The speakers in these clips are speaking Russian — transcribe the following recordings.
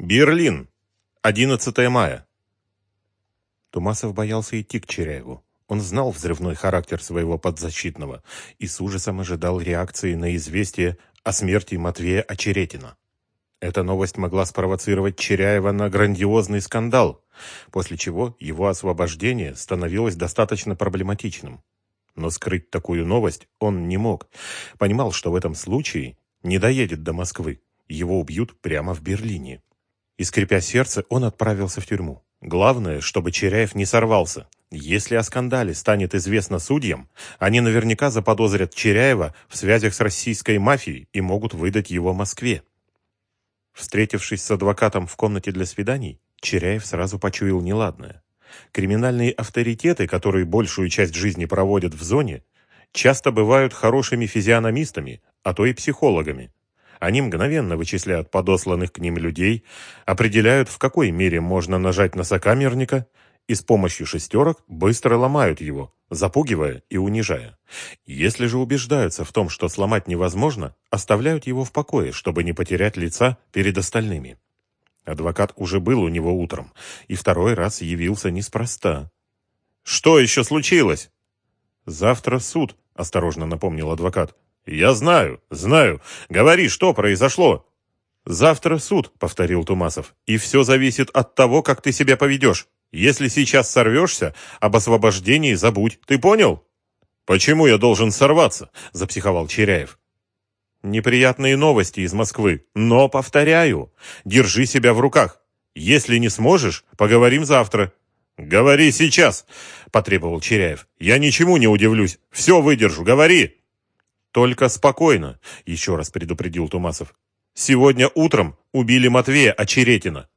Берлин. 11 мая. Тумасов боялся идти к Черяеву. Он знал взрывной характер своего подзащитного и с ужасом ожидал реакции на известие о смерти Матвея Очеретина. Эта новость могла спровоцировать Черяева на грандиозный скандал, после чего его освобождение становилось достаточно проблематичным. Но скрыть такую новость он не мог. Понимал, что в этом случае не доедет до Москвы. Его убьют прямо в Берлине. И, скрипя сердце, он отправился в тюрьму. Главное, чтобы Черяев не сорвался. Если о скандале станет известно судьям, они наверняка заподозрят Черяева в связях с российской мафией и могут выдать его Москве. Встретившись с адвокатом в комнате для свиданий, Черяев сразу почуял неладное. Криминальные авторитеты, которые большую часть жизни проводят в зоне, часто бывают хорошими физиономистами, а то и психологами. Они мгновенно вычисляют подосланных к ним людей, определяют, в какой мере можно нажать на сокамерника, и с помощью шестерок быстро ломают его, запугивая и унижая. Если же убеждаются в том, что сломать невозможно, оставляют его в покое, чтобы не потерять лица перед остальными. Адвокат уже был у него утром, и второй раз явился неспроста. «Что еще случилось?» «Завтра суд», — осторожно напомнил адвокат. «Я знаю, знаю. Говори, что произошло?» «Завтра суд», — повторил Тумасов. «И все зависит от того, как ты себя поведешь. Если сейчас сорвешься, об освобождении забудь. Ты понял?» «Почему я должен сорваться?» — запсиховал Черяев. «Неприятные новости из Москвы. Но, повторяю, держи себя в руках. Если не сможешь, поговорим завтра». «Говори сейчас!» — потребовал Черяев. «Я ничему не удивлюсь. Все выдержу. Говори!» «Только спокойно», — еще раз предупредил Тумасов. «Сегодня утром убили Матвея Очеретина».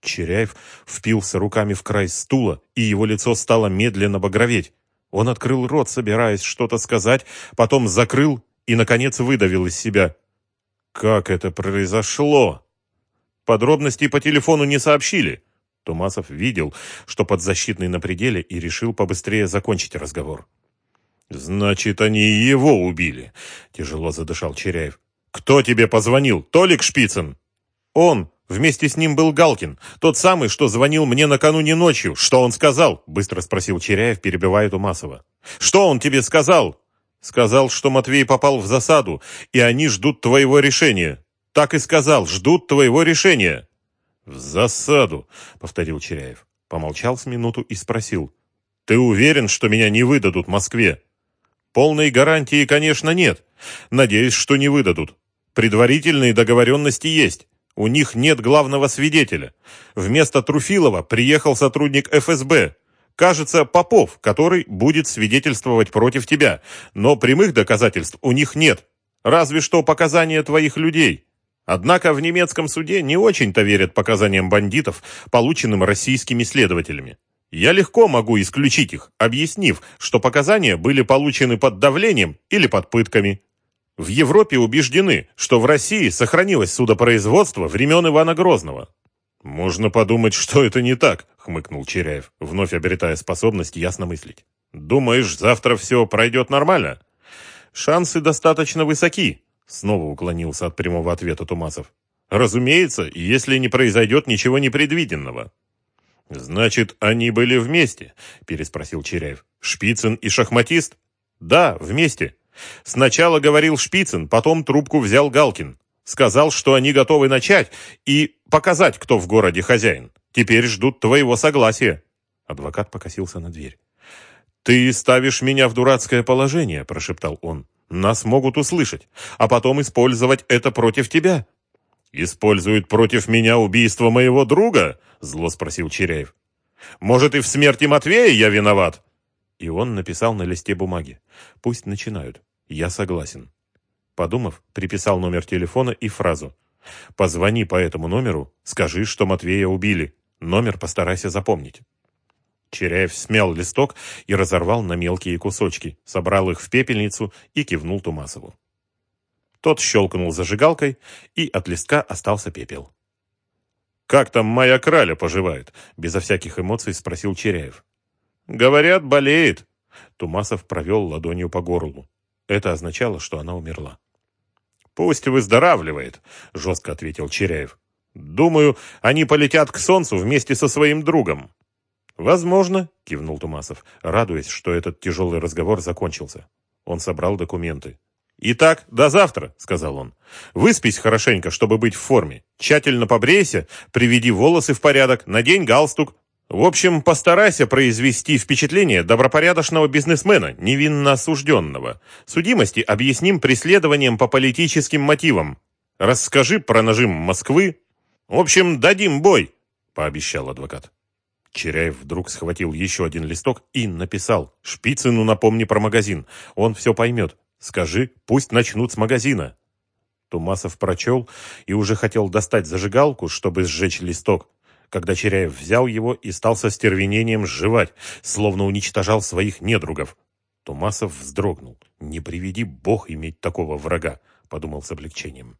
Черяев впился руками в край стула, и его лицо стало медленно багроветь. Он открыл рот, собираясь что-то сказать, потом закрыл и, наконец, выдавил из себя. «Как это произошло?» Подробностей по телефону не сообщили. Тумасов видел, что подзащитный на пределе, и решил побыстрее закончить разговор. «Значит, они и его убили», — тяжело задышал Черяев. «Кто тебе позвонил? Толик Шпицын?» «Он. Вместе с ним был Галкин. Тот самый, что звонил мне накануне ночью. Что он сказал?» — быстро спросил Черяев, перебивая Тумасова. «Что он тебе сказал?» «Сказал, что Матвей попал в засаду, и они ждут твоего решения». «Так и сказал. Ждут твоего решения». «В засаду», — повторил Черяев. Помолчал с минуту и спросил. «Ты уверен, что меня не выдадут Москве?» Полной гарантии, конечно, нет. Надеюсь, что не выдадут. Предварительные договоренности есть. У них нет главного свидетеля. Вместо Труфилова приехал сотрудник ФСБ. Кажется, Попов, который будет свидетельствовать против тебя. Но прямых доказательств у них нет. Разве что показания твоих людей. Однако в немецком суде не очень-то верят показаниям бандитов, полученным российскими следователями. Я легко могу исключить их, объяснив, что показания были получены под давлением или под пытками. В Европе убеждены, что в России сохранилось судопроизводство времен Ивана Грозного. «Можно подумать, что это не так», — хмыкнул Черяев, вновь обретая способность ясно мыслить. «Думаешь, завтра все пройдет нормально?» «Шансы достаточно высоки», — снова уклонился от прямого ответа Тумасов. «Разумеется, если не произойдет ничего непредвиденного». «Значит, они были вместе?» – переспросил Черяев. «Шпицын и шахматист?» «Да, вместе. Сначала говорил Шпицын, потом трубку взял Галкин. Сказал, что они готовы начать и показать, кто в городе хозяин. Теперь ждут твоего согласия». Адвокат покосился на дверь. «Ты ставишь меня в дурацкое положение», – прошептал он. «Нас могут услышать, а потом использовать это против тебя. «Используют против меня убийство моего друга?» – зло спросил Черяев. «Может, и в смерти Матвея я виноват?» И он написал на листе бумаги. «Пусть начинают. Я согласен». Подумав, приписал номер телефона и фразу. «Позвони по этому номеру, скажи, что Матвея убили. Номер постарайся запомнить». Черяев смял листок и разорвал на мелкие кусочки, собрал их в пепельницу и кивнул Тумасову. Тот щелкнул зажигалкой, и от листка остался пепел. «Как там моя краля поживает?» – безо всяких эмоций спросил Черяев. «Говорят, болеет». Тумасов провел ладонью по горлу. Это означало, что она умерла. «Пусть выздоравливает», – жестко ответил Черяев. Думаю, они полетят к Солнцу вместе со своим другом». «Возможно», — кивнул Тумасов, радуясь, что этот тяжелый разговор закончился. Он собрал документы. «Итак, до завтра», — сказал он. «Выспись хорошенько, чтобы быть в форме. Тщательно побрейся, приведи волосы в порядок, надень галстук. В общем, постарайся произвести впечатление добропорядочного бизнесмена, невинно осужденного. Судимости объясним преследованием по политическим мотивам. Расскажи про нажим Москвы. В общем, дадим бой», — пообещал адвокат. Черяев вдруг схватил еще один листок и написал. «Шпицыну напомни про магазин. Он все поймет. Скажи, пусть начнут с магазина». Тумасов прочел и уже хотел достать зажигалку, чтобы сжечь листок, когда Черяев взял его и стал со стервенением сживать, словно уничтожал своих недругов. Тумасов вздрогнул. «Не приведи бог иметь такого врага», — подумал с облегчением.